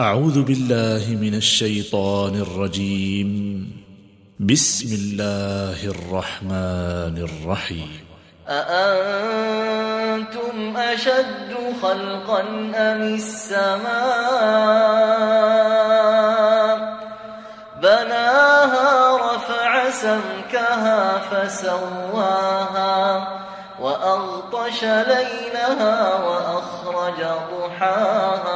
أعوذ بالله من الشيطان الرجيم. بسم الله الرحمن الرحيم. أأنتم أشد خلقا أم السماء؟ بناها رفع سمكها فسواها وأغطش ليلها وأخرج ضحاها